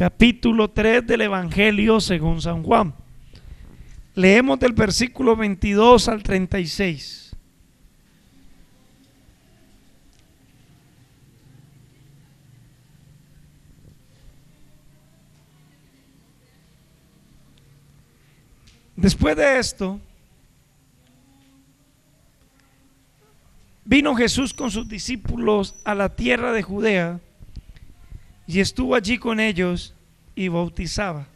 capítulo 3 del Evangelio según San Juan. Leemos del versículo 22 al 36. Después de esto, vino Jesús con sus discípulos a la tierra de Judea y estuvo allí con ellos y bautizaba.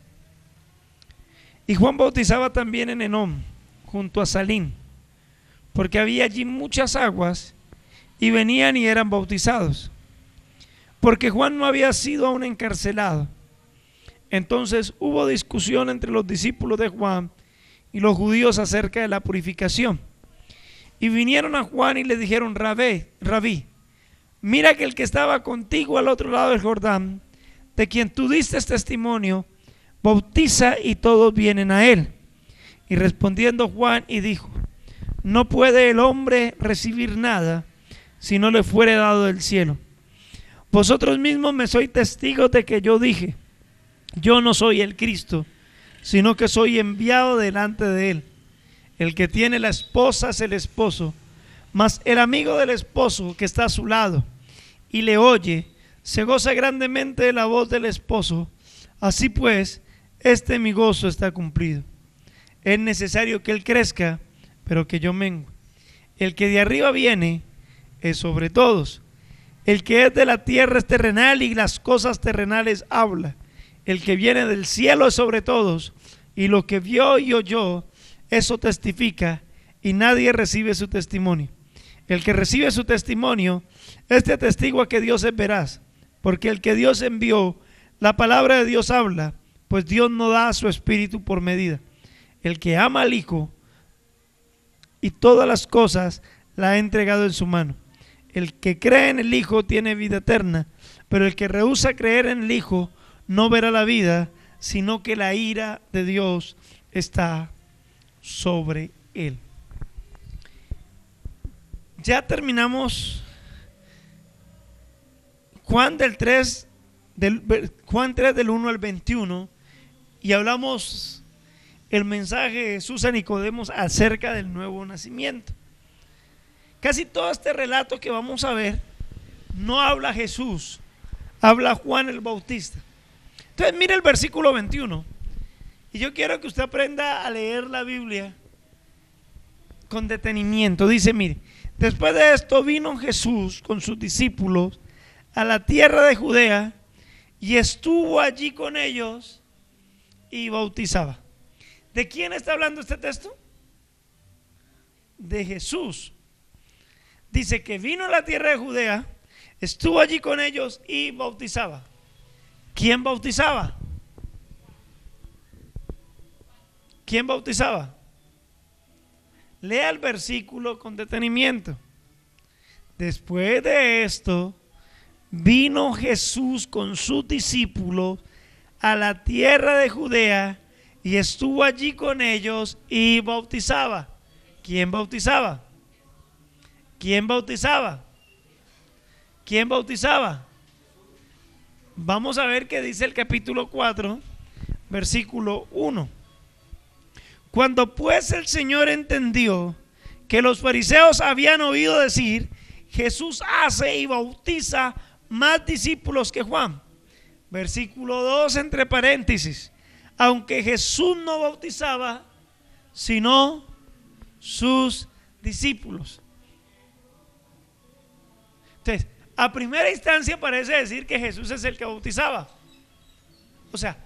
Y Juan bautizaba también en Enón, junto a Salín, porque había allí muchas aguas y venían y eran bautizados, porque Juan no había sido aún encarcelado. Entonces hubo discusión entre los discípulos de Juan y los judíos acerca de la purificación. Y vinieron a Juan y le dijeron, Rabé, Rabí, mira que el que estaba contigo al otro lado del Jordán, de quien tú diste testimonio, bautiza y todos vienen a él. Y respondiendo Juan y dijo, no puede el hombre recibir nada si no le fuere dado del cielo. Vosotros mismos me sois testigos de que yo dije, yo no soy el Cristo, sino que soy enviado delante de él. El que tiene la esposa es el esposo, mas el amigo del esposo que está a su lado y le oye, se goza grandemente de la voz del esposo. Así pues, este mi gozo está cumplido. Es necesario que él crezca, pero que yo mengue. El que de arriba viene es sobre todos. El que es de la tierra es terrenal y las cosas terrenales habla. El que viene del cielo es sobre todos. Y lo que vio y oyó, eso testifica y nadie recibe su testimonio. El que recibe su testimonio este a que Dios es veraz, porque el que Dios envió, la palabra de Dios habla, pues Dios no da su espíritu por medida. El que ama al Hijo y todas las cosas la ha entregado en su mano. El que cree en el Hijo tiene vida eterna, pero el que rehúsa creer en el Hijo no verá la vida, sino que la ira de Dios está sobre él. Ya terminamos Juan del 3, del, Juan 3 del 1 al 21 y hablamos el mensaje de Jesús a Nicodemos acerca del nuevo nacimiento. Casi todo este relato que vamos a ver no habla Jesús, habla Juan el Bautista. Entonces mire el versículo 21 y yo quiero que usted aprenda a leer la Biblia con detenimiento. Dice, mire, después de esto vino Jesús con sus discípulos a la tierra de Judea y estuvo allí con ellos y bautizaba. ¿De quién está hablando este texto? De Jesús. Dice que vino a la tierra de Judea, estuvo allí con ellos y bautizaba. ¿Quién bautizaba? ¿Quién bautizaba? Lea el versículo con detenimiento. Después de esto, vino Jesús con sus discípulos a la tierra de Judea y estuvo allí con ellos y bautizaba. ¿Quién bautizaba? ¿Quién bautizaba? ¿Quién bautizaba? Vamos a ver qué dice el capítulo 4, versículo 1. Cuando pues el Señor entendió que los fariseos habían oído decir, Jesús hace y bautiza más discípulos que Juan. Versículo 2 entre paréntesis. Aunque Jesús no bautizaba, sino sus discípulos. Entonces, a primera instancia parece decir que Jesús es el que bautizaba. O sea,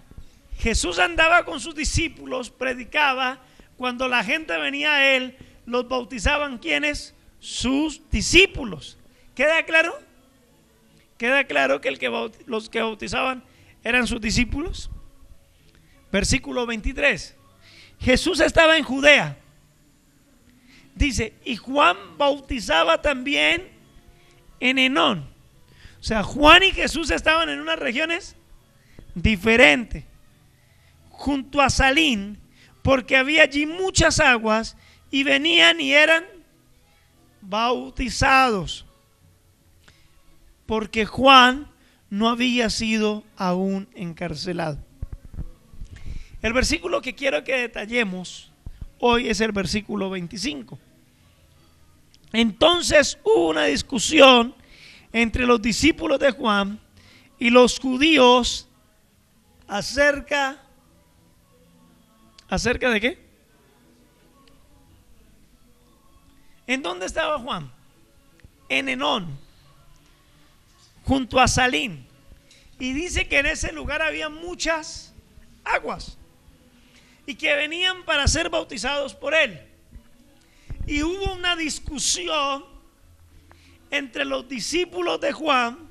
Jesús andaba con sus discípulos, predicaba, cuando la gente venía a él, los bautizaban quienes? Sus discípulos. ¿Queda claro? Queda claro que, los que bautizaban eran sus discípulos. Versículo 23. Jesús estaba en Judea. Dice, y Juan bautizaba también en Enón. O sea, Juan y Jesús estaban en unas regiones diferentes, junto a Salín, porque había allí muchas aguas y venían y eran bautizados porque Juan no había sido aún encarcelado. El versículo que quiero que detallemos hoy es el versículo 25. Entonces hubo una discusión entre los discípulos de Juan y los judíos acerca acerca de qué? ¿En dónde estaba Juan? En Enón, junto a Salín. Y dice que en ese lugar había muchas aguas y que venían para ser bautizados por él. Y hubo una discusión entre los discípulos de Juan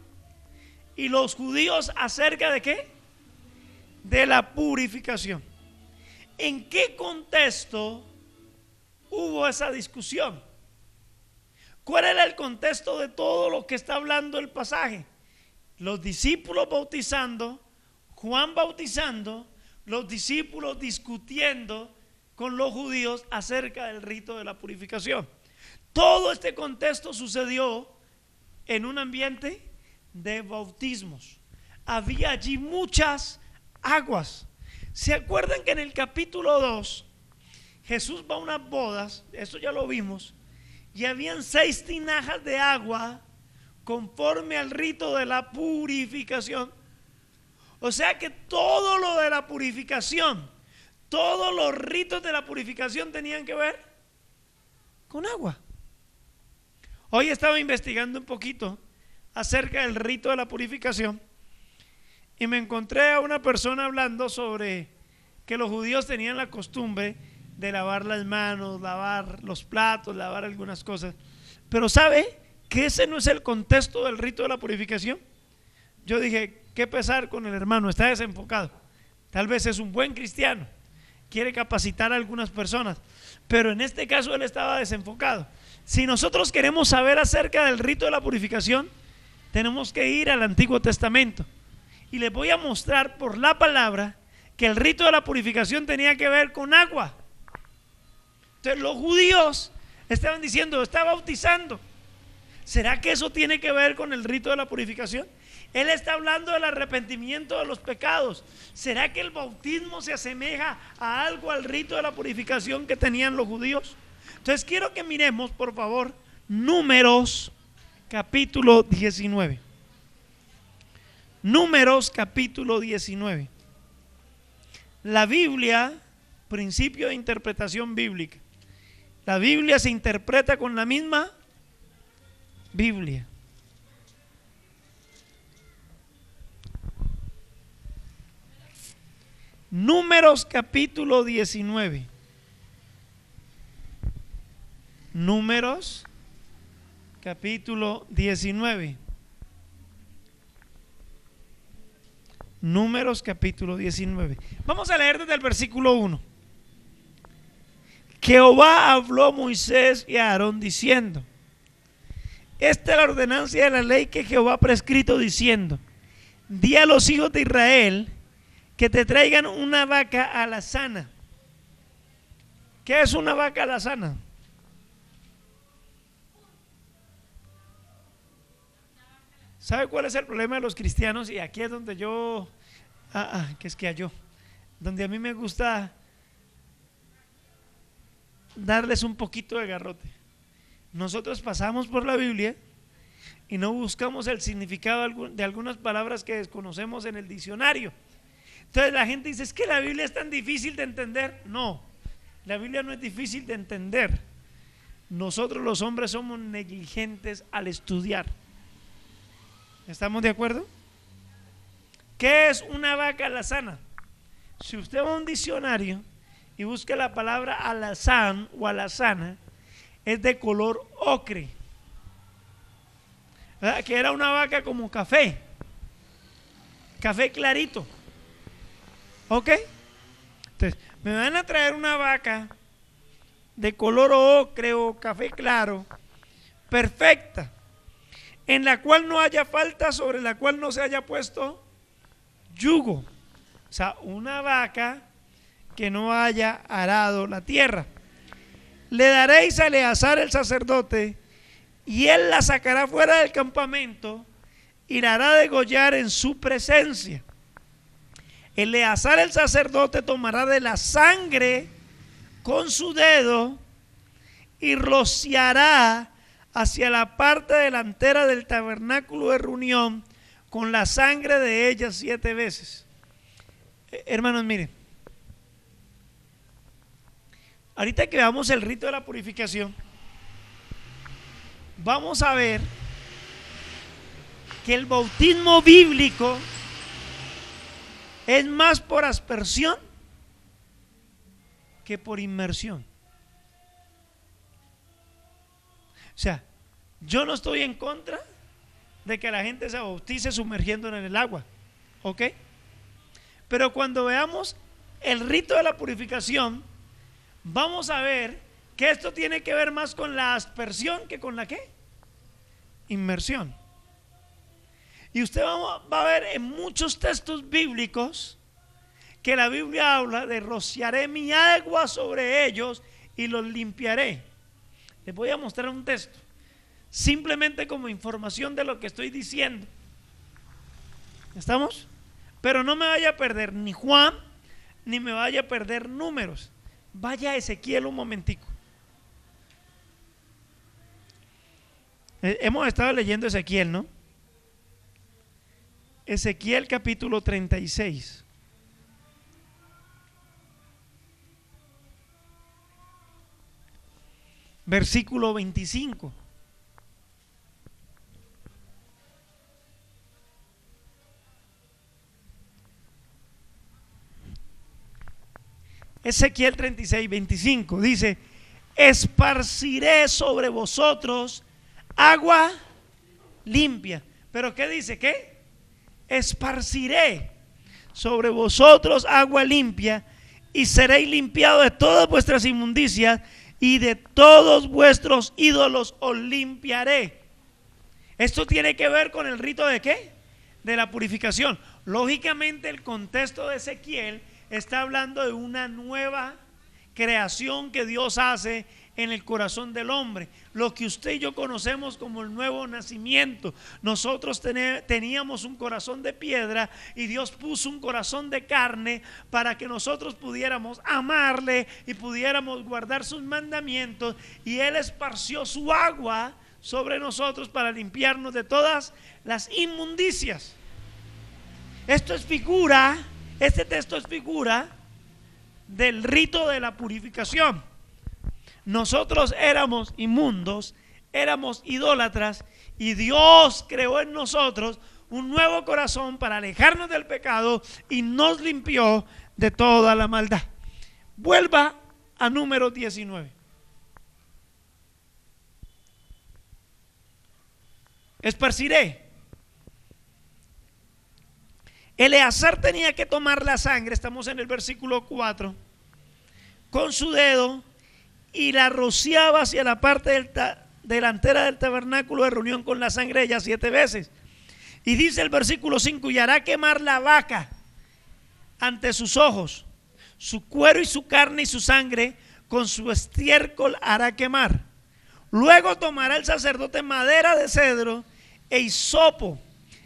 y los judíos acerca de qué? De la purificación. ¿En qué contexto hubo esa discusión? ¿Cuál era el contexto de todo lo que está hablando el pasaje? Los discípulos bautizando, Juan bautizando, los discípulos discutiendo con los judíos acerca del rito de la purificación. Todo este contexto sucedió en un ambiente de bautismos. Había allí muchas aguas. ¿Se acuerdan que en el capítulo 2 Jesús va a unas bodas? Eso ya lo vimos y habían seis tinajas de agua conforme al rito de la purificación. O sea que todo lo de la purificación, todos los ritos de la purificación tenían que ver con agua. Hoy estaba investigando un poquito acerca del rito de la purificación y me encontré a una persona hablando sobre que los judíos tenían la costumbre de lavar las manos, lavar los platos, lavar algunas cosas. Pero ¿sabe que ese no es el contexto del rito de la purificación? Yo dije, qué pesar con el hermano, está desenfocado. Tal vez es un buen cristiano, quiere capacitar a algunas personas, pero en este caso él estaba desenfocado. Si nosotros queremos saber acerca del rito de la purificación, tenemos que ir al Antiguo Testamento. Y les voy a mostrar por la palabra que el rito de la purificación tenía que ver con agua. Los judíos estaban diciendo, está bautizando. ¿Será que eso tiene que ver con el rito de la purificación? Él está hablando del arrepentimiento de los pecados. ¿Será que el bautismo se asemeja a algo al rito de la purificación que tenían los judíos? Entonces quiero que miremos, por favor, números capítulo 19. Números capítulo 19. La Biblia, principio de interpretación bíblica. La Biblia se interpreta con la misma Biblia. Números capítulo 19. Números capítulo 19. Números capítulo 19. Vamos a leer desde el versículo 1. Jehová habló a Moisés y a Aarón diciendo, esta es la ordenancia de la ley que Jehová ha prescrito diciendo, di a los hijos de Israel que te traigan una vaca a la sana. ¿Qué es una vaca a la sana? ¿Sabe cuál es el problema de los cristianos? Y aquí es donde yo, ah, ah, que es que yo, donde a mí me gusta darles un poquito de garrote. Nosotros pasamos por la Biblia y no buscamos el significado de algunas palabras que desconocemos en el diccionario. Entonces la gente dice, es que la Biblia es tan difícil de entender. No, la Biblia no es difícil de entender. Nosotros los hombres somos negligentes al estudiar. ¿Estamos de acuerdo? ¿Qué es una vaca alazana? Si usted va a un diccionario, y busque la palabra alazán o alazana, es de color ocre. Que era una vaca como café. Café clarito. ¿Ok? Entonces, me van a traer una vaca de color ocre o café claro, perfecta, en la cual no haya falta, sobre la cual no se haya puesto yugo. O sea, una vaca que no haya arado la tierra. Le daréis a Eleazar el sacerdote y él la sacará fuera del campamento y la hará degollar en su presencia. Eleazar el sacerdote tomará de la sangre con su dedo y rociará hacia la parte delantera del tabernáculo de reunión con la sangre de ella siete veces. Eh, hermanos, miren, ahorita que veamos el rito de la purificación, vamos a ver que el bautismo bíblico es más por aspersión que por inmersión. O sea, yo no estoy en contra de que la gente se bautice sumergiendo en el agua, ¿ok? Pero cuando veamos el rito de la purificación, vamos a ver que esto tiene que ver más con la aspersión que con la qué? Inmersión. Y usted va, a ver en muchos textos bíblicos que la Biblia habla de rociaré mi agua sobre ellos y los limpiaré. Les voy a mostrar un texto, simplemente como información de lo que estoy diciendo. ¿Estamos? Pero no me vaya a perder ni Juan, ni me vaya a perder números. Vaya Ezequiel un momentico. Eh, hemos estado leyendo Ezequiel, ¿no? Ezequiel capítulo 36. Versículo 25. Ezequiel 36, 25 dice, esparciré sobre vosotros agua limpia. Pero ¿qué dice? ¿Qué? esparciré sobre vosotros agua limpia y seréis limpiados de todas vuestras inmundicias y de todos vuestros ídolos os limpiaré. Esto tiene que ver con el rito de qué? De la purificación. Lógicamente el contexto de Ezequiel está hablando de una nueva creación que Dios hace en el corazón del hombre. Lo que usted y yo conocemos como el nuevo nacimiento. Nosotros teníamos un corazón de piedra y Dios puso un corazón de carne para que nosotros pudiéramos amarle y pudiéramos guardar sus mandamientos. Y Él esparció su agua sobre nosotros para limpiarnos de todas las inmundicias. Esto es figura, este texto es figura del rito de la purificación. Nosotros éramos inmundos, éramos idólatras y Dios creó en nosotros un nuevo corazón para alejarnos del pecado y nos limpió de toda la maldad. Vuelva a número 19. Esparciré. Eleazar tenía que tomar la sangre, estamos en el versículo 4, con su dedo y la rociaba hacia la parte delantera del tabernáculo de reunión con la sangre ella siete veces. Y dice el versículo 5, y hará quemar la vaca ante sus ojos, su cuero y su carne y su sangre con su estiércol hará quemar. Luego tomará el sacerdote madera de cedro e hisopo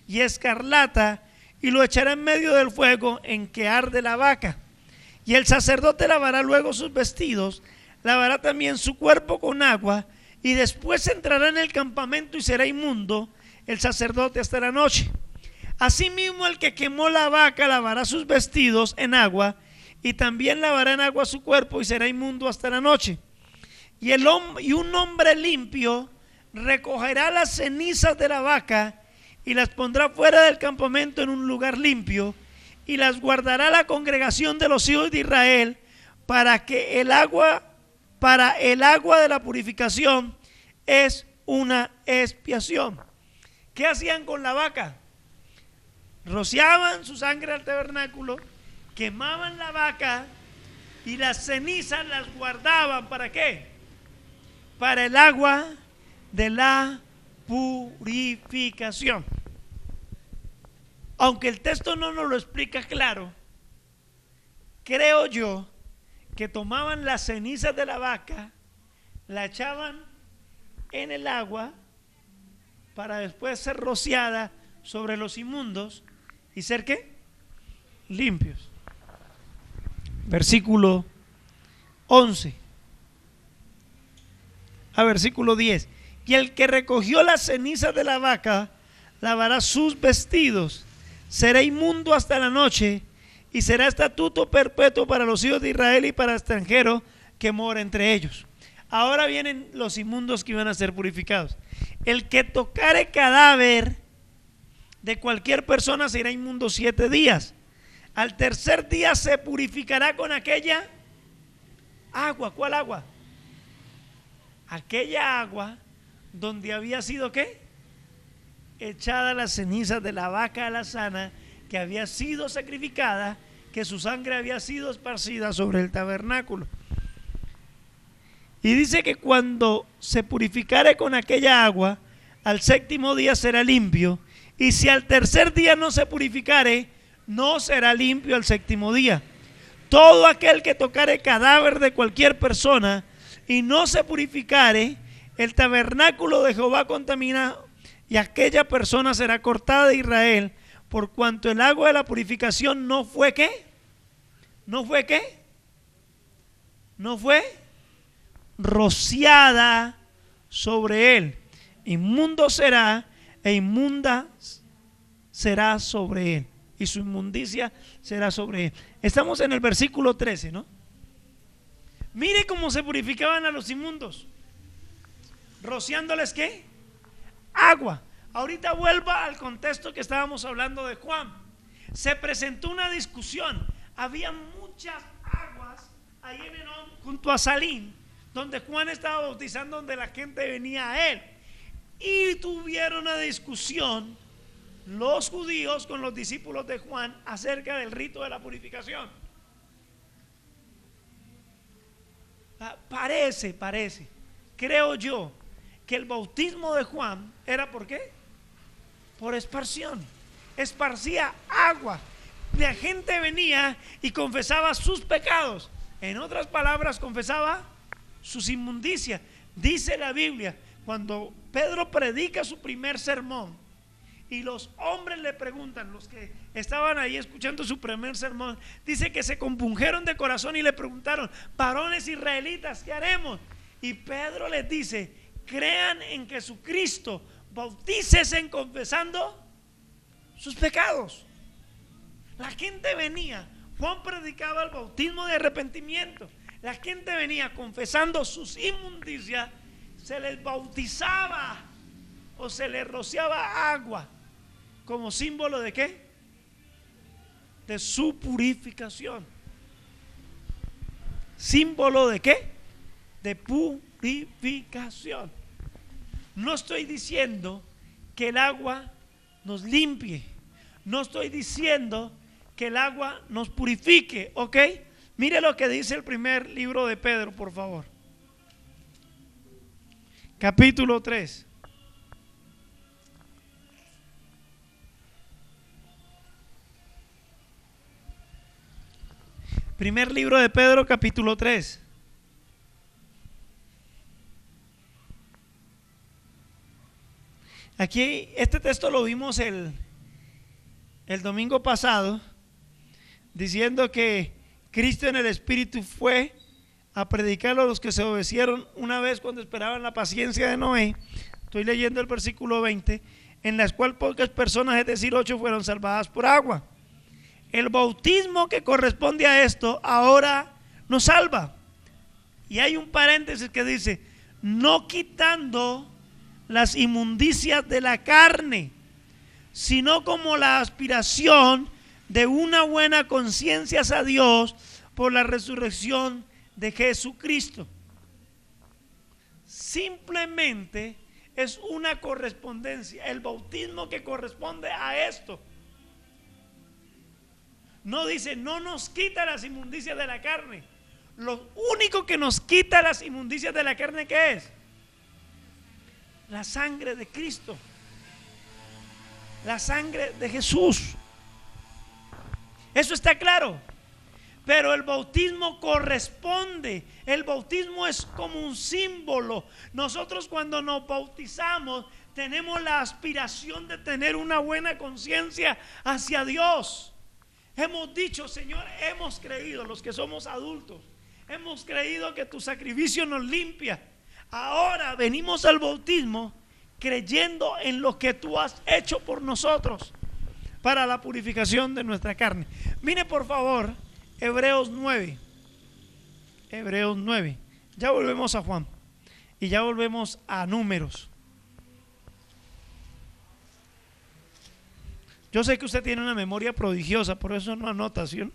y escarlata y lo echará en medio del fuego en que arde la vaca. Y el sacerdote lavará luego sus vestidos lavará también su cuerpo con agua y después entrará en el campamento y será inmundo el sacerdote hasta la noche. Asimismo el que quemó la vaca lavará sus vestidos en agua y también lavará en agua su cuerpo y será inmundo hasta la noche. Y, el y un hombre limpio recogerá las cenizas de la vaca y las pondrá fuera del campamento en un lugar limpio y las guardará la congregación de los hijos de Israel para que el agua para el agua de la purificación es una expiación. ¿Qué hacían con la vaca? Rociaban su sangre al tabernáculo, quemaban la vaca y las cenizas las guardaban. ¿Para qué? Para el agua de la purificación. Aunque el texto no nos lo explica claro, creo yo que tomaban las cenizas de la vaca, la echaban en el agua para después ser rociada sobre los inmundos y ser qué? Limpios. Versículo 11 a versículo 10. Y el que recogió las cenizas de la vaca lavará sus vestidos, será inmundo hasta la noche y será estatuto perpetuo para los hijos de Israel y para extranjero que mora entre ellos. Ahora vienen los inmundos que iban a ser purificados. El que tocare cadáver de cualquier persona será inmundo siete días. Al tercer día se purificará con aquella agua. ¿Cuál agua? Aquella agua donde había sido qué? Echada las cenizas de la vaca sana que había sido sacrificada, que su sangre había sido esparcida sobre el tabernáculo. Y dice que cuando se purificare con aquella agua, al séptimo día será limpio. Y si al tercer día no se purificare, no será limpio al séptimo día. Todo aquel que tocare cadáver de cualquier persona y no se purificare, el tabernáculo de Jehová contamina y aquella persona será cortada de Israel por cuanto el agua de la purificación no fue qué? ¿No fue qué? No fue rociada sobre él. Inmundo será e inmunda será sobre él. Y su inmundicia será sobre él. Estamos en el versículo 13, ¿no? Mire cómo se purificaban a los inmundos. Rociándoles qué? Agua. Ahorita vuelva al contexto que estábamos hablando de Juan. Se presentó una discusión. Había muchas aguas ahí en Enón, junto a Salín donde Juan estaba bautizando, donde la gente venía a él. Y tuvieron una discusión los judíos con los discípulos de Juan acerca del rito de la purificación. Parece, parece, creo yo, que el bautismo de Juan era por qué? Por esparción. Esparcía agua. La gente venía y confesaba sus pecados. En otras palabras, confesaba sus inmundicias. Dice la Biblia, cuando Pedro predica su primer sermón y los hombres le preguntan, los que estaban ahí escuchando su primer sermón, dice que se compungeron de corazón y le preguntaron, varones israelitas, ¿qué haremos? Y Pedro les dice, crean en Jesucristo, bautícese confesando sus pecados. La gente venía, Juan predicaba el bautismo de arrepentimiento la gente venía confesando sus inmundicias, se les bautizaba o se les rociaba agua como símbolo de qué? De su purificación. ¿Símbolo de qué? De purificación. No estoy diciendo que el agua nos limpie. No estoy diciendo que el agua nos purifique, ¿ok? Mire lo que dice el primer libro de Pedro, por favor. Capítulo 3. Primer libro de Pedro, capítulo 3. Aquí, este texto lo vimos el, el domingo pasado, diciendo que Cristo en el Espíritu fue a predicarlo a los que se obedecieron una vez cuando esperaban la paciencia de Noé. Estoy leyendo el versículo 20, en las cuales pocas personas, es decir, ocho, fueron salvadas por agua. El bautismo que corresponde a esto ahora nos salva. Y hay un paréntesis que dice, no quitando las inmundicias de la carne, sino como la aspiración de una buena conciencia a Dios por la resurrección de Jesucristo. Simplemente es una correspondencia, el bautismo que corresponde a esto. No dice, no nos quita las inmundicias de la carne. Lo único que nos quita las inmundicias de la carne, ¿qué es? La sangre de Cristo. La sangre de Jesús. Eso está claro. Pero el bautismo corresponde. El bautismo es como un símbolo. Nosotros cuando nos bautizamos tenemos la aspiración de tener una buena conciencia hacia Dios. Hemos dicho, Señor, hemos creído, los que somos adultos, hemos creído que tu sacrificio nos limpia. Ahora venimos al bautismo creyendo en lo que tú has hecho por nosotros para la purificación de nuestra carne. Mire por favor Hebreos 9. Hebreos 9. Ya volvemos a Juan y ya volvemos a números. Yo sé que usted tiene una memoria prodigiosa, por eso no anotación.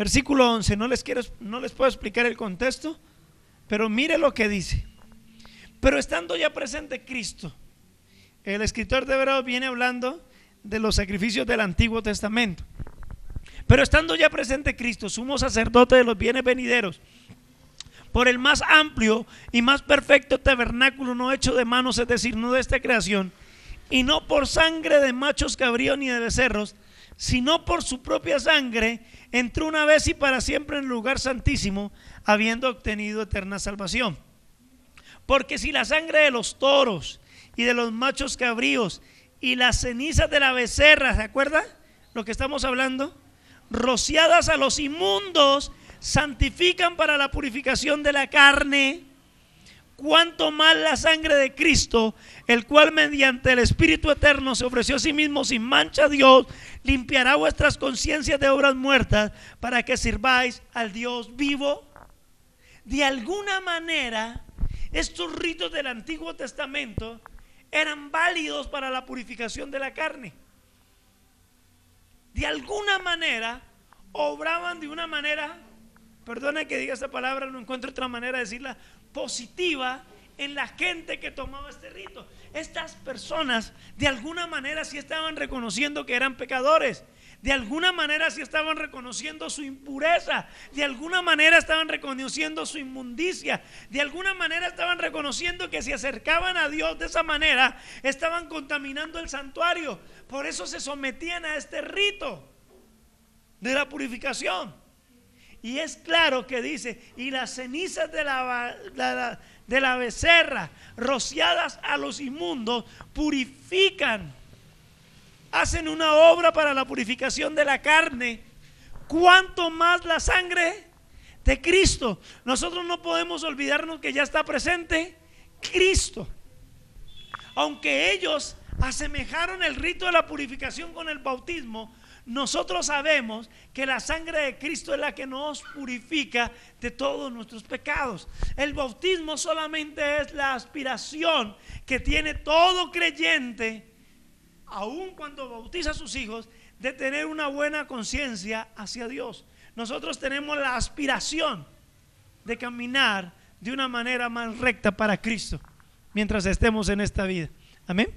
Versículo 11, no les quiero no les puedo explicar el contexto, pero mire lo que dice. Pero estando ya presente Cristo, el escritor de Hebreos viene hablando de los sacrificios del Antiguo Testamento. Pero estando ya presente Cristo, sumo sacerdote de los bienes venideros, por el más amplio y más perfecto tabernáculo no hecho de manos, es decir, no de esta creación, y no por sangre de machos cabríos ni de becerros, sino por su propia sangre, entró una vez y para siempre en el lugar santísimo, habiendo obtenido eterna salvación. Porque si la sangre de los toros y de los machos cabríos y las cenizas de la becerra, ¿se acuerda lo que estamos hablando? Rociadas a los inmundos, santifican para la purificación de la carne, cuanto más la sangre de Cristo, el cual mediante el Espíritu Eterno se ofreció a sí mismo sin mancha a Dios, limpiará vuestras conciencias de obras muertas para que sirváis al Dios vivo. De alguna manera, estos ritos del Antiguo Testamento eran válidos para la purificación de la carne. De alguna manera, obraban de una manera, perdone que diga esta palabra, no encuentro otra manera de decirla, positiva en la gente que tomaba este rito. Estas personas de alguna manera sí estaban reconociendo que eran pecadores de alguna manera si estaban reconociendo su impureza, de alguna manera estaban reconociendo su inmundicia, de alguna manera estaban reconociendo que si acercaban a Dios de esa manera, estaban contaminando el santuario. Por eso se sometían a este rito de la purificación. Y es claro que dice, y las cenizas de la, de la becerra rociadas a los inmundos purifican hacen una obra para la purificación de la carne, cuanto más la sangre de Cristo. Nosotros no podemos olvidarnos que ya está presente Cristo. Aunque ellos asemejaron el rito de la purificación con el bautismo, nosotros sabemos que la sangre de Cristo es la que nos purifica de todos nuestros pecados. El bautismo solamente es la aspiración que tiene todo creyente aun cuando bautiza a sus hijos, de tener una buena conciencia hacia Dios. Nosotros tenemos la aspiración de caminar de una manera más recta para Cristo mientras estemos en esta vida. Amén.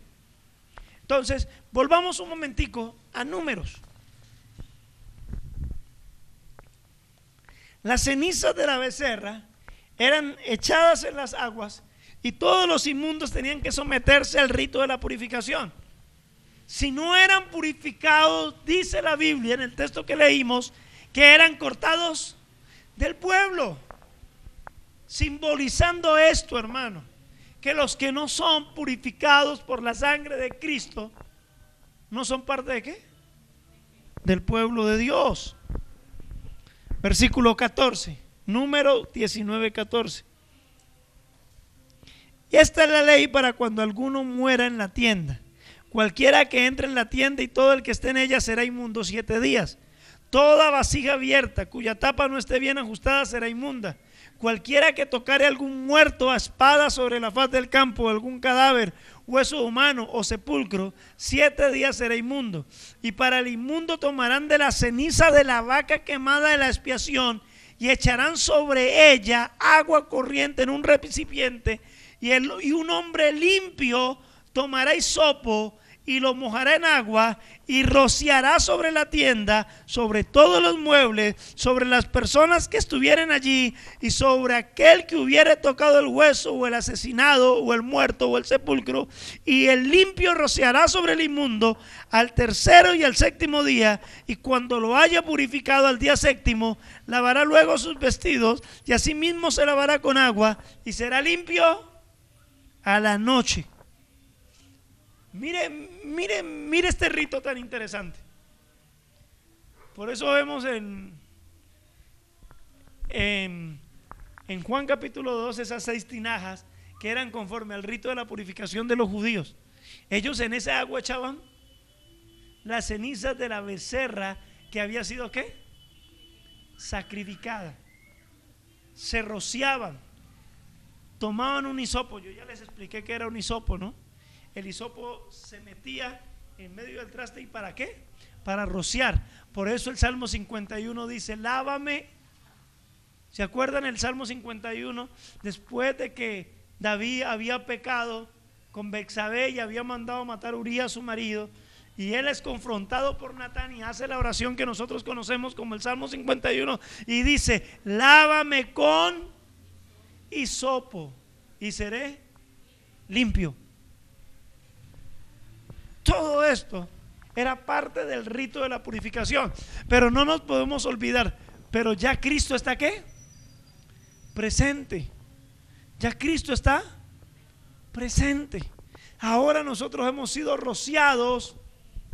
Entonces, volvamos un momentico a números. Las cenizas de la becerra eran echadas en las aguas y todos los inmundos tenían que someterse al rito de la purificación si no eran purificados, dice la Biblia en el texto que leímos, que eran cortados del pueblo. Simbolizando esto, hermano, que los que no son purificados por la sangre de Cristo, no son parte de qué? Del pueblo de Dios. Versículo 14, número 19, 14. Y esta es la ley para cuando alguno muera en la tienda Cualquiera que entre en la tienda y todo el que esté en ella será inmundo siete días. Toda vasija abierta cuya tapa no esté bien ajustada será inmunda. Cualquiera que tocare algún muerto a espada sobre la faz del campo, algún cadáver, hueso humano o sepulcro, siete días será inmundo. Y para el inmundo tomarán de la ceniza de la vaca quemada de la expiación y echarán sobre ella agua corriente en un recipiente y, el, y un hombre limpio tomará sopo y lo mojará en agua y rociará sobre la tienda, sobre todos los muebles, sobre las personas que estuvieran allí y sobre aquel que hubiere tocado el hueso o el asesinado o el muerto o el sepulcro. Y el limpio rociará sobre el inmundo al tercero y al séptimo día y cuando lo haya purificado al día séptimo, lavará luego sus vestidos y asimismo se lavará con agua y será limpio a la noche. Mire, mire, mire este rito tan interesante. Por eso vemos en, en, Juan capítulo 2 esas seis tinajas que eran conforme al rito de la purificación de los judíos. Ellos en esa agua echaban las cenizas de la becerra que había sido qué? Sacrificada. Se rociaban. Tomaban un hisopo. Yo ya les expliqué que era un hisopo, ¿no? El hisopo se metía en medio del traste y para qué? Para rociar. Por eso el Salmo 51 dice, lávame. ¿Se acuerdan el Salmo 51? Después de que David había pecado con Bexabé y había mandado matar a Urias, su marido, y él es confrontado por Natán y hace la oración que nosotros conocemos como el Salmo 51 y dice, lávame con hisopo y seré limpio. Todo esto era parte del rito de la purificación. Pero no nos podemos olvidar, pero ya Cristo está qué? Presente. Ya Cristo está presente. Ahora nosotros hemos sido rociados.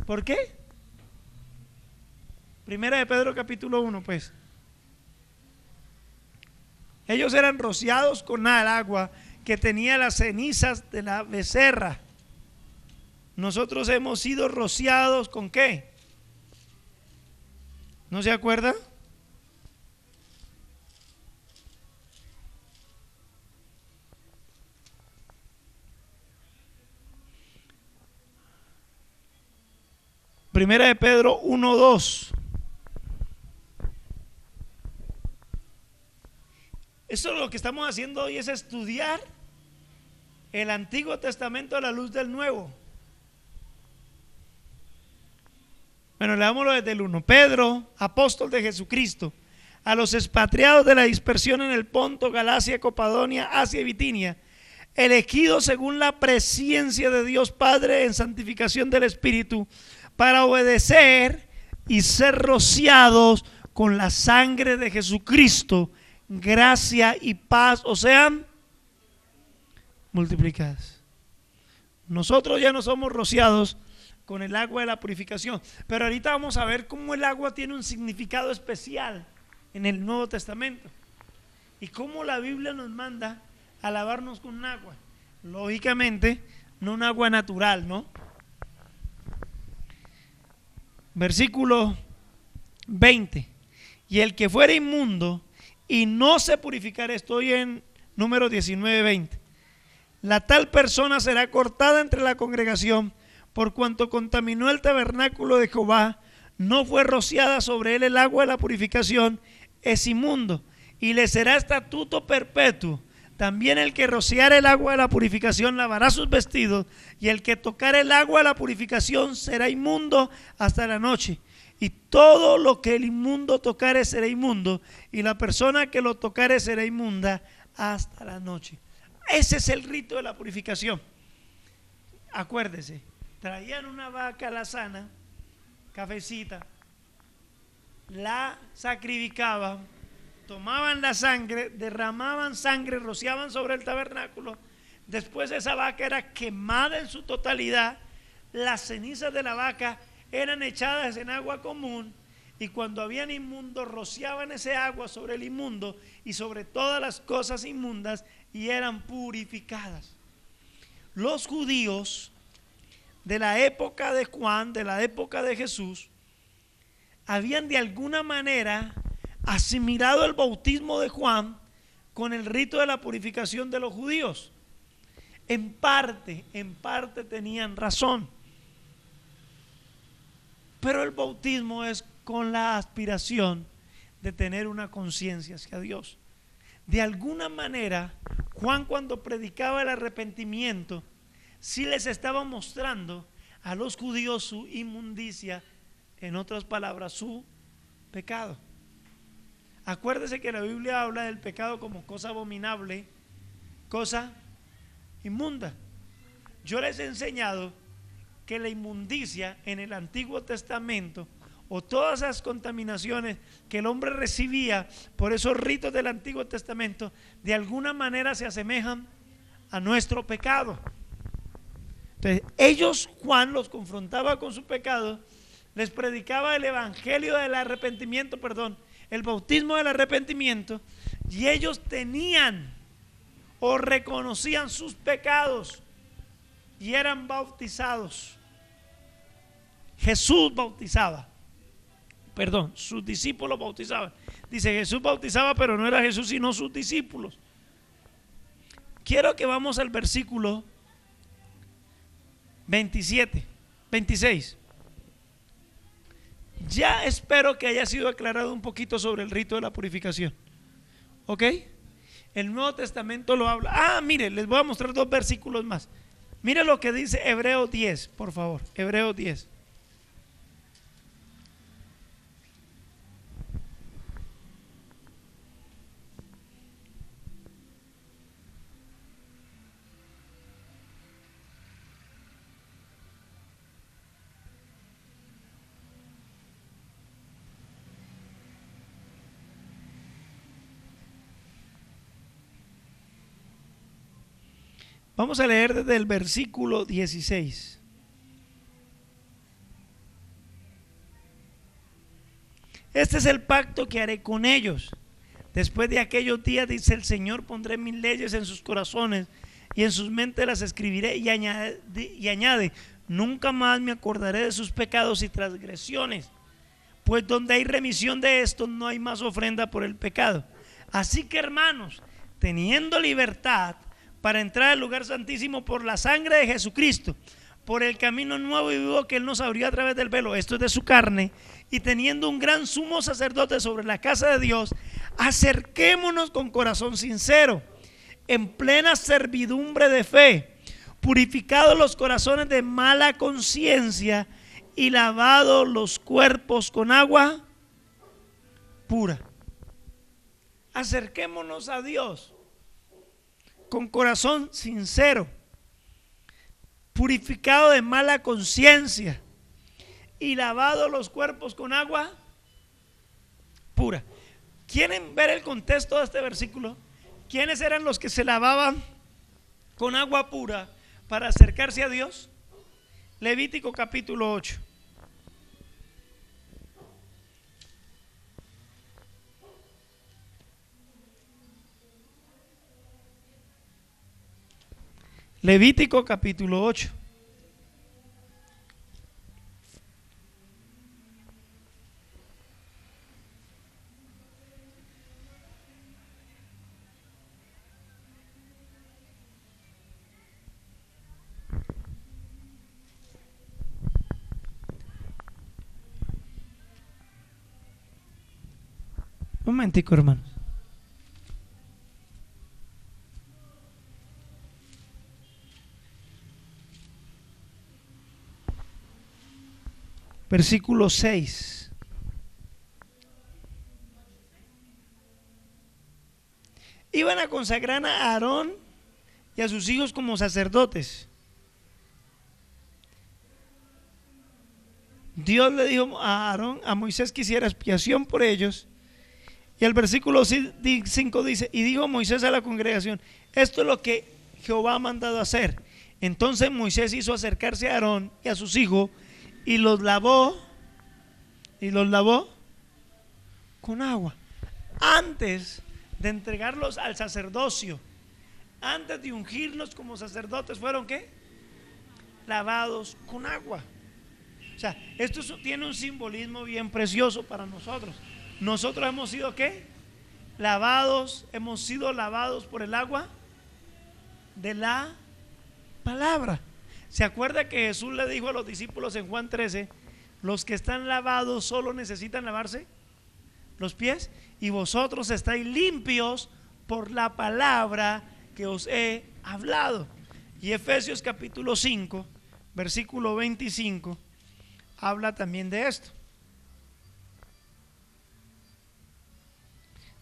¿Por qué? Primera de Pedro capítulo 1, pues. Ellos eran rociados con el agua que tenía las cenizas de la becerra nosotros hemos sido rociados con qué? ¿No se acuerda? Primera de Pedro 1.2. Eso es lo que estamos haciendo hoy es estudiar el Antiguo Testamento a la luz del Nuevo. Bueno, leámoslo desde el 1. Pedro, apóstol de Jesucristo, a los expatriados de la dispersión en el Ponto, Galacia, Copadonia, Asia y Bitinia, elegidos según la presencia de Dios Padre en santificación del Espíritu, para obedecer y ser rociados con la sangre de Jesucristo, gracia y paz, o sean multiplicadas. Nosotros ya no somos rociados con el agua de la purificación. Pero ahorita vamos a ver cómo el agua tiene un significado especial en el Nuevo Testamento. Y cómo la Biblia nos manda a lavarnos con agua. Lógicamente, no un agua natural, ¿no? Versículo 20. Y el que fuera inmundo y no se purificara, estoy en número 19, 20. La tal persona será cortada entre la congregación por cuanto contaminó el tabernáculo de Jehová, no fue rociada sobre él el agua de la purificación, es inmundo, y le será estatuto perpetuo. También el que rociare el agua de la purificación lavará sus vestidos, y el que tocare el agua de la purificación será inmundo hasta la noche. Y todo lo que el inmundo tocare será inmundo, y la persona que lo tocare será inmunda hasta la noche. Ese es el rito de la purificación. Acuérdese, traían una vaca la sana, cafecita, la sacrificaban, tomaban la sangre, derramaban sangre, rociaban sobre el tabernáculo. Después esa vaca era quemada en su totalidad, las cenizas de la vaca eran echadas en agua común y cuando habían inmundo rociaban ese agua sobre el inmundo y sobre todas las cosas inmundas y eran purificadas. Los judíos de la época de Juan, de la época de Jesús, habían de alguna manera asimilado el bautismo de Juan con el rito de la purificación de los judíos. En parte, en parte tenían razón. Pero el bautismo es con la aspiración de tener una conciencia hacia Dios. De alguna manera, Juan cuando predicaba el arrepentimiento, sí les estaba mostrando a los judíos su inmundicia, en otras palabras, su pecado. Acuérdese que la Biblia habla del pecado como cosa abominable, cosa inmunda. Yo les he enseñado que la inmundicia en el Antiguo Testamento o todas esas contaminaciones que el hombre recibía por esos ritos del Antiguo Testamento, de alguna manera se asemejan a nuestro pecado. Entonces, ellos, Juan los confrontaba con su pecado, les predicaba el evangelio del arrepentimiento, perdón, el bautismo del arrepentimiento, y ellos tenían o reconocían sus pecados y eran bautizados. Jesús bautizaba. Perdón, sus discípulos bautizaban. Dice Jesús bautizaba, pero no era Jesús, sino sus discípulos. Quiero que vamos al versículo 27, 26. Ya espero que haya sido aclarado un poquito sobre el rito de la purificación. ¿Ok? El Nuevo Testamento lo habla. Ah, mire, les voy a mostrar dos versículos más. Mire lo que dice Hebreo 10, por favor. Hebreo 10. Vamos a leer desde el versículo 16. Este es el pacto que haré con ellos. Después de aquellos días, dice el Señor, pondré mis leyes en sus corazones y en sus mentes las escribiré y añade, y añade, nunca más me acordaré de sus pecados y transgresiones, pues donde hay remisión de esto no hay más ofrenda por el pecado. Así que hermanos, teniendo libertad, para entrar al lugar santísimo por la sangre de Jesucristo, por el camino nuevo y vivo que Él nos abrió a través del velo, esto es de su carne, y teniendo un gran sumo sacerdote sobre la casa de Dios, acerquémonos con corazón sincero, en plena servidumbre de fe, purificados los corazones de mala conciencia y lavados los cuerpos con agua pura. Acerquémonos a Dios con corazón sincero, purificado de mala conciencia y lavado los cuerpos con agua pura. ¿Quieren ver el contexto de este versículo? ¿Quiénes eran los que se lavaban con agua pura para acercarse a Dios? Levítico capítulo 8. Levítico capítulo 8. Un momentico, hermano. Versículo 6. Iban a consagrar a Aarón y a sus hijos como sacerdotes. Dios le dijo a Aarón, a Moisés que hiciera expiación por ellos. Y el versículo 5 dice, y dijo Moisés a la congregación, esto es lo que Jehová ha mandado hacer. Entonces Moisés hizo acercarse a Aarón y a sus hijos y los lavó y los lavó con agua. Antes de entregarlos al sacerdocio, antes de ungirlos como sacerdotes, fueron qué? Lavados con agua. O sea, esto tiene un simbolismo bien precioso para nosotros. Nosotros hemos sido qué? Lavados, hemos sido lavados por el agua de la palabra. ¿Se acuerda que Jesús le dijo a los discípulos en Juan 13, los que están lavados solo necesitan lavarse los pies y vosotros estáis limpios por la palabra que os he hablado? Y Efesios capítulo 5, versículo 25, habla también de esto.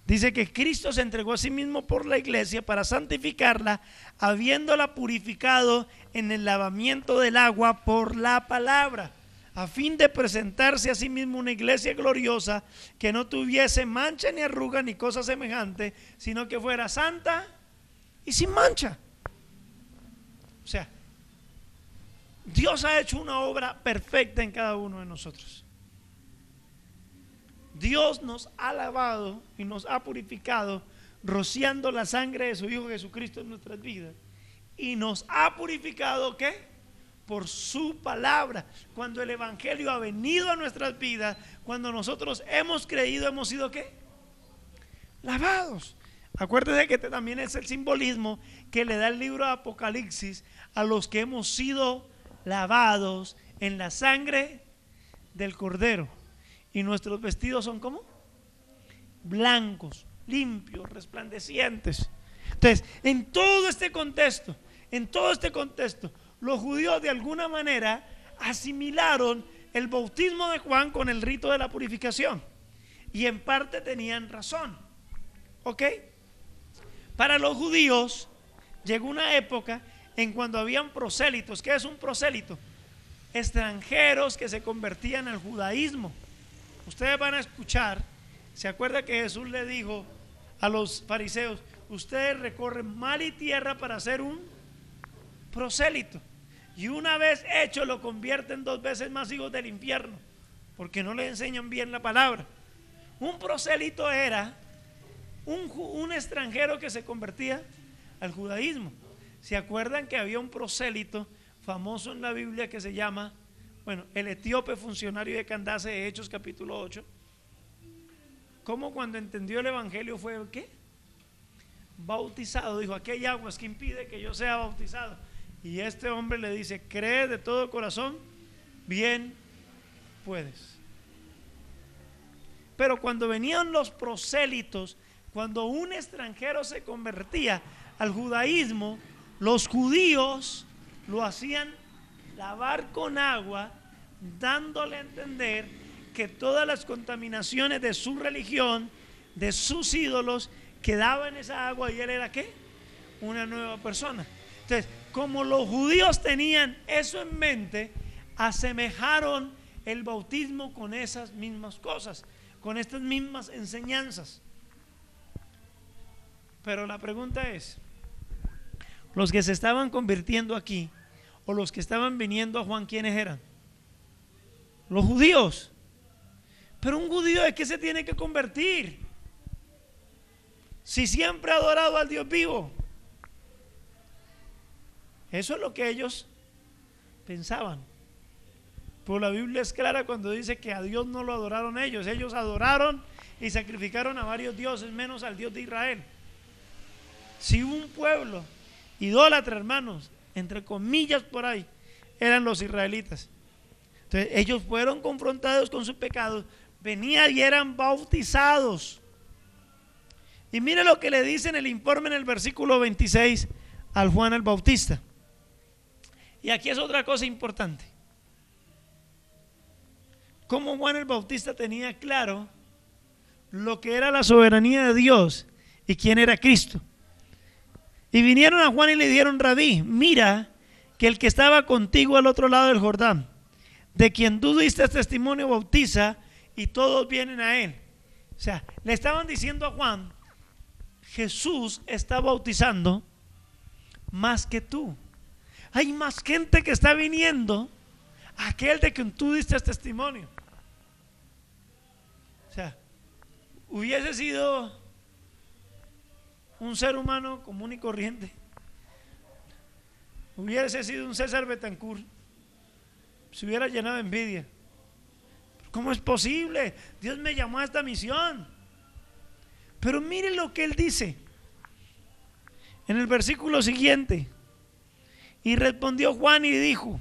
Dice que Cristo se entregó a sí mismo por la iglesia para santificarla, habiéndola purificado en el lavamiento del agua por la palabra, a fin de presentarse a sí mismo una iglesia gloriosa que no tuviese mancha ni arruga ni cosa semejante, sino que fuera santa y sin mancha. O sea, Dios ha hecho una obra perfecta en cada uno de nosotros. Dios nos ha lavado y nos ha purificado, rociando la sangre de su Hijo Jesucristo en nuestras vidas. Y nos ha purificado, ¿qué? Por su palabra. Cuando el Evangelio ha venido a nuestras vidas, cuando nosotros hemos creído, hemos sido, ¿qué? Lavados. Acuérdese que este también es el simbolismo que le da el libro de Apocalipsis a los que hemos sido lavados en la sangre del Cordero. Y nuestros vestidos son como blancos, limpios, resplandecientes. Entonces, en todo este contexto, en todo este contexto, los judíos de alguna manera asimilaron el bautismo de Juan con el rito de la purificación. Y en parte tenían razón. ¿Ok? Para los judíos llegó una época en cuando habían prosélitos. ¿Qué es un prosélito? Extranjeros que se convertían al judaísmo. Ustedes van a escuchar, ¿se acuerda que Jesús le dijo a los fariseos, ustedes recorren mal y tierra para hacer un prosélito? Y una vez hecho lo convierten dos veces más hijos del infierno, porque no le enseñan bien la palabra. Un prosélito era un, un extranjero que se convertía al judaísmo. ¿Se acuerdan que había un prosélito famoso en la Biblia que se llama, bueno, el etíope funcionario de Candace de Hechos capítulo 8? ¿Cómo cuando entendió el Evangelio fue qué? Bautizado. Dijo, aquí hay aguas que impide que yo sea bautizado. Y este hombre le dice, cree de todo corazón, bien puedes. Pero cuando venían los prosélitos, cuando un extranjero se convertía al judaísmo, los judíos lo hacían lavar con agua, dándole a entender que todas las contaminaciones de su religión, de sus ídolos, quedaban en esa agua y él era qué? Una nueva persona. Entonces, como los judíos tenían eso en mente, asemejaron el bautismo con esas mismas cosas, con estas mismas enseñanzas. Pero la pregunta es, los que se estaban convirtiendo aquí, o los que estaban viniendo a Juan, ¿quiénes eran? Los judíos. Pero un judío es que se tiene que convertir. Si siempre ha adorado al Dios vivo. Eso es lo que ellos pensaban. Pero la Biblia es clara cuando dice que a Dios no lo adoraron ellos. Ellos adoraron y sacrificaron a varios dioses, menos al Dios de Israel. Si un pueblo idólatra, hermanos, entre comillas por ahí, eran los israelitas. Entonces ellos fueron confrontados con sus pecados, venían y eran bautizados. Y mire lo que le dice en el informe en el versículo 26 al Juan el Bautista. Y aquí es otra cosa importante. Como Juan el Bautista tenía claro lo que era la soberanía de Dios y quién era Cristo. Y vinieron a Juan y le dieron, rabí, mira que el que estaba contigo al otro lado del Jordán, de quien tú diste testimonio, bautiza y todos vienen a él. O sea, le estaban diciendo a Juan, Jesús está bautizando más que tú. Hay más gente que está viniendo, aquel de quien tú diste testimonio. O sea, hubiese sido un ser humano común y corriente, hubiese sido un César Betancourt, se hubiera llenado de envidia. ¿Cómo es posible? Dios me llamó a esta misión. Pero mire lo que él dice en el versículo siguiente. Y respondió Juan y dijo,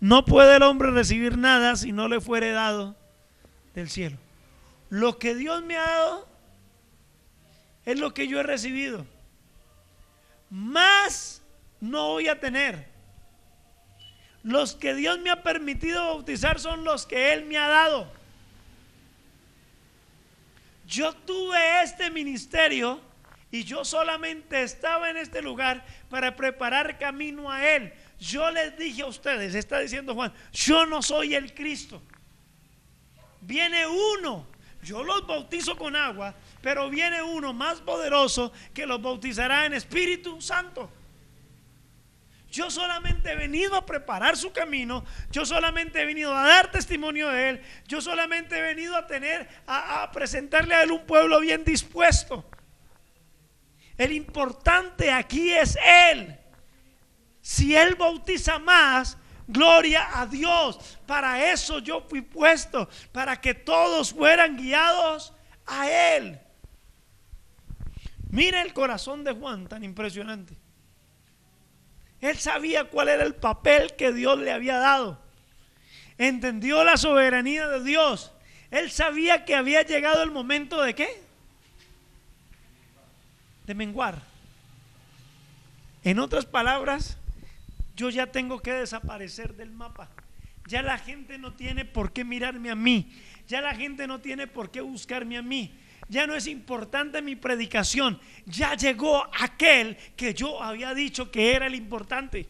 no puede el hombre recibir nada si no le fuere dado del cielo. Lo que Dios me ha dado es lo que yo he recibido. Más no voy a tener. Los que Dios me ha permitido bautizar son los que Él me ha dado. Yo tuve este ministerio y yo solamente estaba en este lugar para preparar camino a Él. Yo les dije a ustedes, está diciendo Juan, yo no soy el Cristo. Viene uno, yo los bautizo con agua, pero viene uno más poderoso que los bautizará en Espíritu Santo. Yo solamente he venido a preparar su camino. Yo solamente he venido a dar testimonio de Él. Yo solamente he venido a tener, a, presentarle a Él un pueblo bien dispuesto. El importante aquí es Él. Si Él bautiza más, gloria a Dios. Para eso yo fui puesto, para que todos fueran guiados a Él. Mire el corazón de Juan, tan impresionante. Él sabía cuál era el papel que Dios le había dado. Entendió la soberanía de Dios. Él sabía que había llegado el momento de qué? De menguar. En otras palabras, yo ya tengo que desaparecer del mapa. Ya la gente no tiene por qué mirarme a mí. Ya la gente no tiene por qué buscarme a mí ya no es importante mi predicación, ya llegó aquel que yo había dicho que era el importante.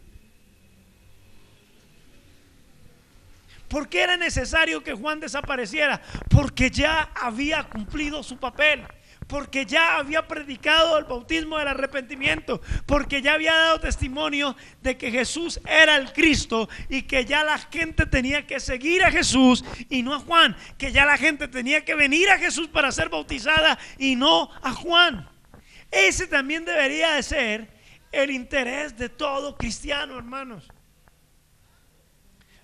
¿Por qué era necesario que Juan desapareciera? Porque ya había cumplido su papel porque ya había predicado el bautismo del arrepentimiento, porque ya había dado testimonio de que Jesús era el Cristo y que ya la gente tenía que seguir a Jesús y no a Juan, que ya la gente tenía que venir a Jesús para ser bautizada y no a Juan. Ese también debería de ser el interés de todo cristiano, hermanos.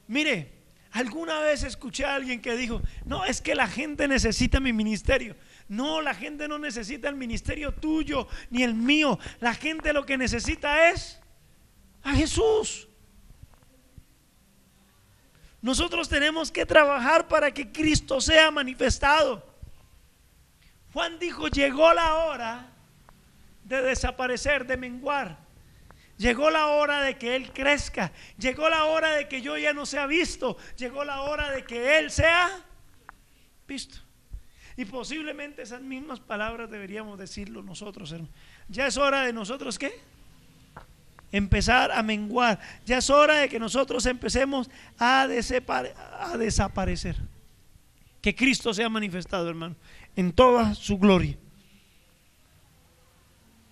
Mire, alguna vez escuché a alguien que dijo, no, es que la gente necesita mi ministerio. No, la gente no necesita el ministerio tuyo ni el mío. La gente lo que necesita es a Jesús. Nosotros tenemos que trabajar para que Cristo sea manifestado. Juan dijo, llegó la hora de desaparecer, de menguar. Llegó la hora de que Él crezca. Llegó la hora de que yo ya no sea visto. Llegó la hora de que Él sea visto. Y posiblemente esas mismas palabras deberíamos decirlo nosotros, hermano. Ya es hora de nosotros, ¿qué? Empezar a menguar. Ya es hora de que nosotros empecemos a, a desaparecer. Que Cristo sea manifestado, hermano, en toda su gloria.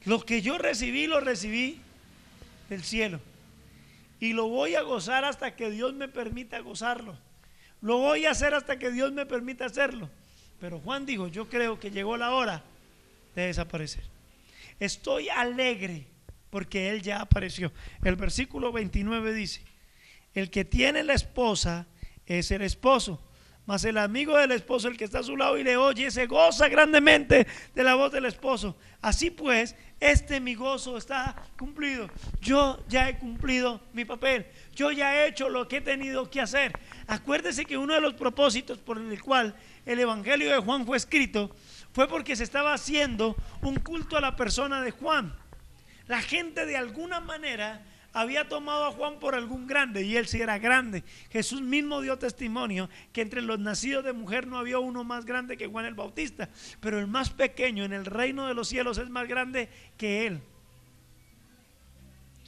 Lo que yo recibí, lo recibí del cielo. Y lo voy a gozar hasta que Dios me permita gozarlo. Lo voy a hacer hasta que Dios me permita hacerlo. Pero Juan dijo, yo creo que llegó la hora de desaparecer. Estoy alegre porque Él ya apareció. El versículo 29 dice, el que tiene la esposa es el esposo. Mas el amigo del esposo, el que está a su lado y le oye, se goza grandemente de la voz del esposo. Así pues, este mi gozo está cumplido. Yo ya he cumplido mi papel. Yo ya he hecho lo que he tenido que hacer. Acuérdese que uno de los propósitos por el cual el Evangelio de Juan fue escrito fue porque se estaba haciendo un culto a la persona de Juan. La gente de alguna manera había tomado a Juan por algún grande y él sí era grande. Jesús mismo dio testimonio que entre los nacidos de mujer no había uno más grande que Juan el Bautista, pero el más pequeño en el reino de los cielos es más grande que él.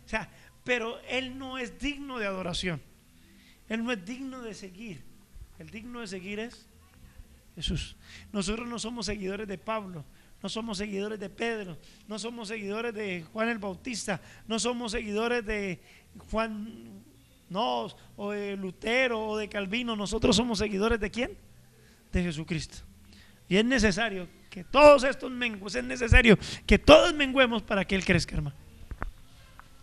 O sea, pero él no es digno de adoración. Él no es digno de seguir. El digno de seguir es Jesús. Nosotros no somos seguidores de Pablo, no somos seguidores de Pedro, no somos seguidores de Juan el Bautista, no somos seguidores de Juan no, o de Lutero o de Calvino, nosotros somos seguidores de quién? De Jesucristo. Y es necesario que todos estos mengues, es necesario que todos menguemos para que Él crezca, hermano.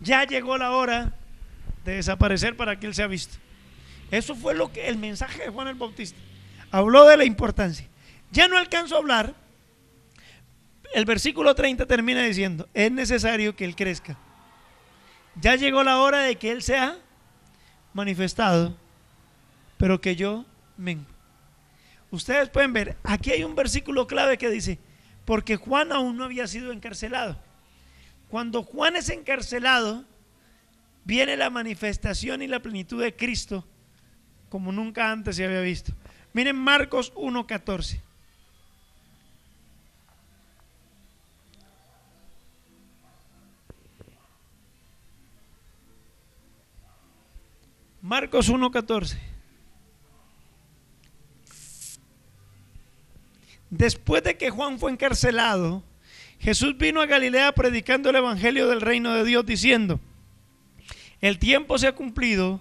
Ya llegó la hora de desaparecer para que Él sea visto. Eso fue lo que el mensaje de Juan el Bautista habló de la importancia. Ya no alcanzo a hablar. El versículo 30 termina diciendo, es necesario que Él crezca. Ya llegó la hora de que Él sea manifestado, pero que yo me Ustedes pueden ver, aquí hay un versículo clave que dice, porque Juan aún no había sido encarcelado. Cuando Juan es encarcelado, viene la manifestación y la plenitud de Cristo como nunca antes se había visto. Miren Marcos 1.14. Marcos 1.14. Después de que Juan fue encarcelado, Jesús vino a Galilea predicando el Evangelio del reino de Dios diciendo, el tiempo se ha cumplido,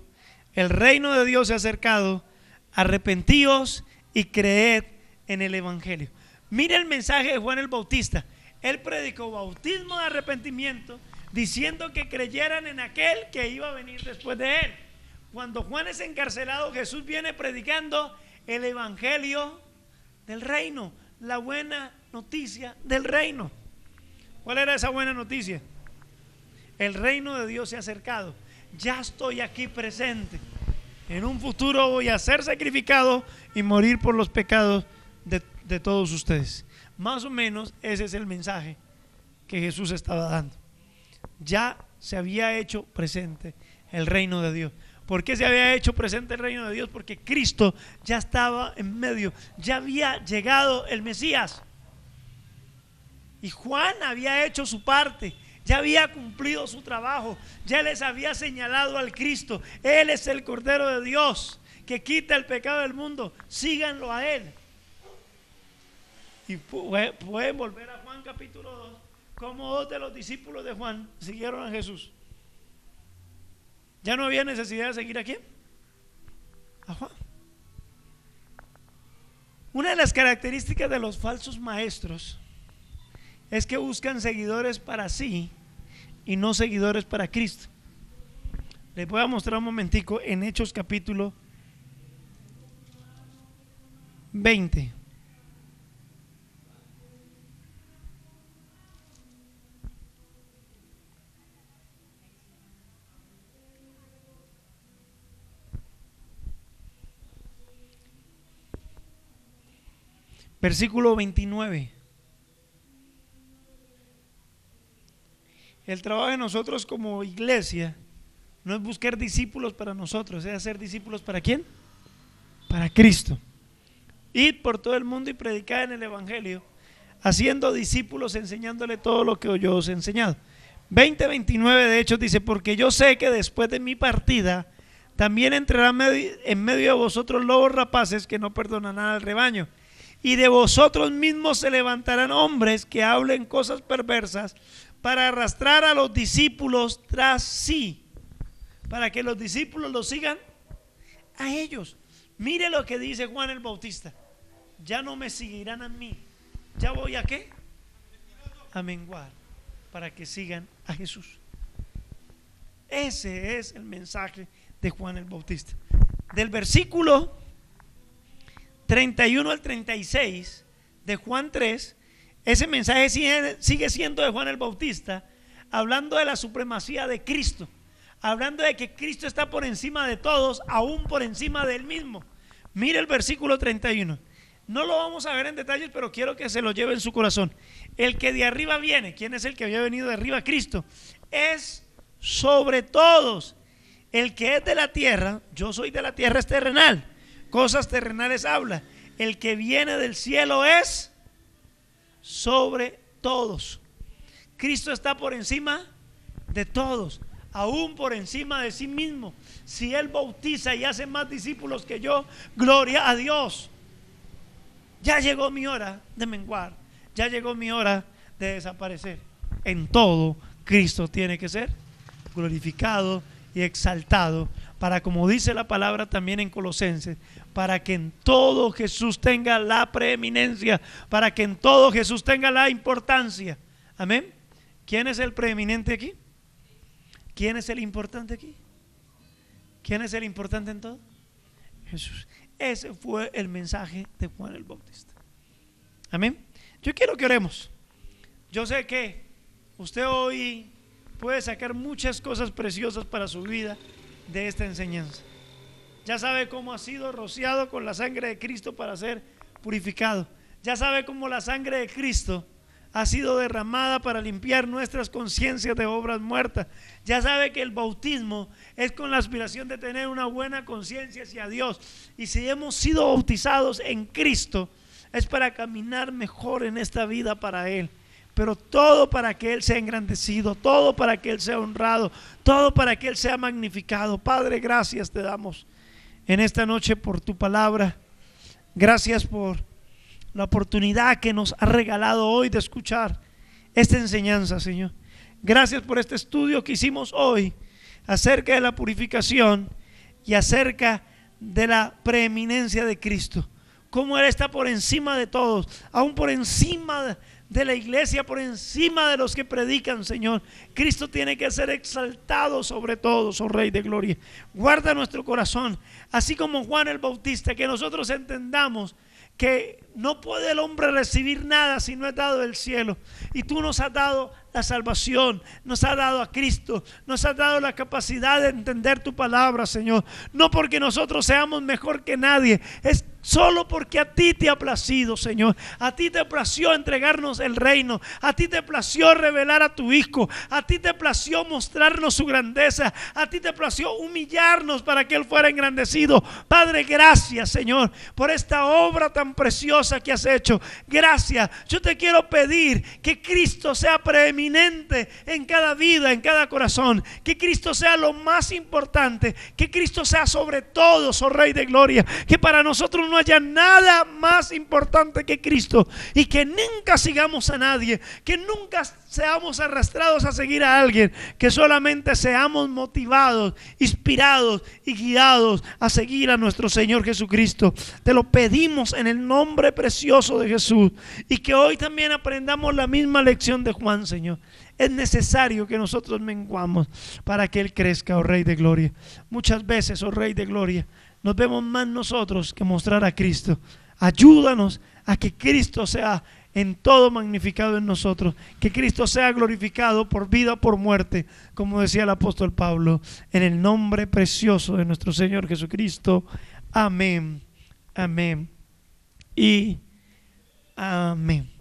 el reino de Dios se ha acercado, arrepentíos y creed en el Evangelio. Mire el mensaje de Juan el Bautista. Él predicó bautismo de arrepentimiento diciendo que creyeran en aquel que iba a venir después de él. Cuando Juan es encarcelado, Jesús viene predicando el Evangelio del reino, la buena noticia del reino. ¿Cuál era esa buena noticia? El reino de Dios se ha acercado ya estoy aquí presente. En un futuro voy a ser sacrificado y morir por los pecados de, todos ustedes. Más o menos ese es el mensaje que Jesús estaba dando. Ya se había hecho presente el reino de Dios. ¿Por qué se había hecho presente el reino de Dios? Porque Cristo ya estaba en medio, ya había llegado el Mesías. Y Juan había hecho su parte ya había cumplido su trabajo, ya les había señalado al Cristo. Él es el Cordero de Dios que quita el pecado del mundo. Síganlo a Él. Y pueden volver a Juan capítulo 2, como dos de los discípulos de Juan siguieron a Jesús. Ya no había necesidad de seguir a quién? A Juan. Una de las características de los falsos maestros es que buscan seguidores para sí y no seguidores para Cristo. Les voy a mostrar un momentico en Hechos capítulo 20. Versículo 29. El trabajo de nosotros como iglesia no es buscar discípulos para nosotros, es hacer discípulos para quién? Para Cristo. Ir por todo el mundo y predicar en el Evangelio, haciendo discípulos, enseñándole todo lo que yo os he enseñado. 20:29 de hecho dice, porque yo sé que después de mi partida también entrarán en medio de vosotros lobos rapaces que no perdonarán al rebaño. Y de vosotros mismos se levantarán hombres que hablen cosas perversas para arrastrar a los discípulos tras sí, para que los discípulos los sigan a ellos. Mire lo que dice Juan el Bautista. Ya no me seguirán a mí. Ya voy a qué? A menguar para que sigan a Jesús. Ese es el mensaje de Juan el Bautista. Del versículo 31 al 36 de Juan 3 ese mensaje sigue, siendo de Juan el Bautista, hablando de la supremacía de Cristo, hablando de que Cristo está por encima de todos, aún por encima del mismo. Mire el versículo 31. No lo vamos a ver en detalles, pero quiero que se lo lleve en su corazón. El que de arriba viene, ¿quién es el que había venido de arriba? Cristo. Es sobre todos. El que es de la tierra, yo soy de la tierra, es terrenal. Cosas terrenales habla. El que viene del cielo es sobre todos. Cristo está por encima de todos, aún por encima de sí mismo. Si Él bautiza y hace más discípulos que yo, gloria a Dios. Ya llegó mi hora de menguar, ya llegó mi hora de desaparecer. En todo, Cristo tiene que ser glorificado y exaltado para, como dice la palabra también en Colosenses, para que en todo Jesús tenga la preeminencia, para que en todo Jesús tenga la importancia. Amén. ¿Quién es el preeminente aquí? ¿Quién es el importante aquí? ¿Quién es el importante en todo? Jesús. Ese fue el mensaje de Juan el Bautista. Amén. Yo quiero que oremos. Yo sé que usted hoy puede sacar muchas cosas preciosas para su vida de esta enseñanza ya sabe cómo ha sido rociado con la sangre de Cristo para ser purificado. Ya sabe cómo la sangre de Cristo ha sido derramada para limpiar nuestras conciencias de obras muertas. Ya sabe que el bautismo es con la aspiración de tener una buena conciencia hacia Dios. Y si hemos sido bautizados en Cristo, es para caminar mejor en esta vida para Él. Pero todo para que Él sea engrandecido, todo para que Él sea honrado, todo para que Él sea magnificado. Padre, gracias te damos en esta noche por tu palabra. Gracias por la oportunidad que nos ha regalado hoy de escuchar esta enseñanza, Señor. Gracias por este estudio que hicimos hoy acerca de la purificación y acerca de la preeminencia de Cristo. Cómo Él está por encima de todos, aún por encima de la iglesia, por encima de los que predican, Señor. Cristo tiene que ser exaltado sobre todos, oh Rey de Gloria. Guarda nuestro corazón, así como Juan el Bautista, que nosotros entendamos que no puede el hombre recibir nada si no es dado del cielo. Y tú nos has dado la salvación, nos has dado a Cristo, nos has dado la capacidad de entender tu palabra, Señor. No porque nosotros seamos mejor que nadie, es Solo porque a ti te ha placido, Señor. A ti te plació entregarnos el reino. A ti te plació revelar a tu Hijo. A ti te plació mostrarnos su grandeza. A ti te plació humillarnos para que Él fuera engrandecido. Padre, gracias, Señor, por esta obra tan preciosa que has hecho. Gracias. Yo te quiero pedir que Cristo sea preeminente en cada vida, en cada corazón. Que Cristo sea lo más importante. Que Cristo sea sobre todo, oh Rey de Gloria. Que para nosotros no no haya nada más importante que Cristo y que nunca sigamos a nadie, que nunca seamos arrastrados a seguir a alguien, que solamente seamos motivados, inspirados y guiados a seguir a nuestro Señor Jesucristo. Te lo pedimos en el nombre precioso de Jesús y que hoy también aprendamos la misma lección de Juan, Señor. Es necesario que nosotros menguamos para que Él crezca, oh Rey de Gloria. Muchas veces, oh Rey de Gloria, nos vemos más nosotros que mostrar a Cristo. Ayúdanos a que Cristo sea en todo magnificado en nosotros, que Cristo sea glorificado por vida, por muerte, como decía el apóstol Pablo, en el nombre precioso de nuestro Señor Jesucristo. Amén, amén y amén.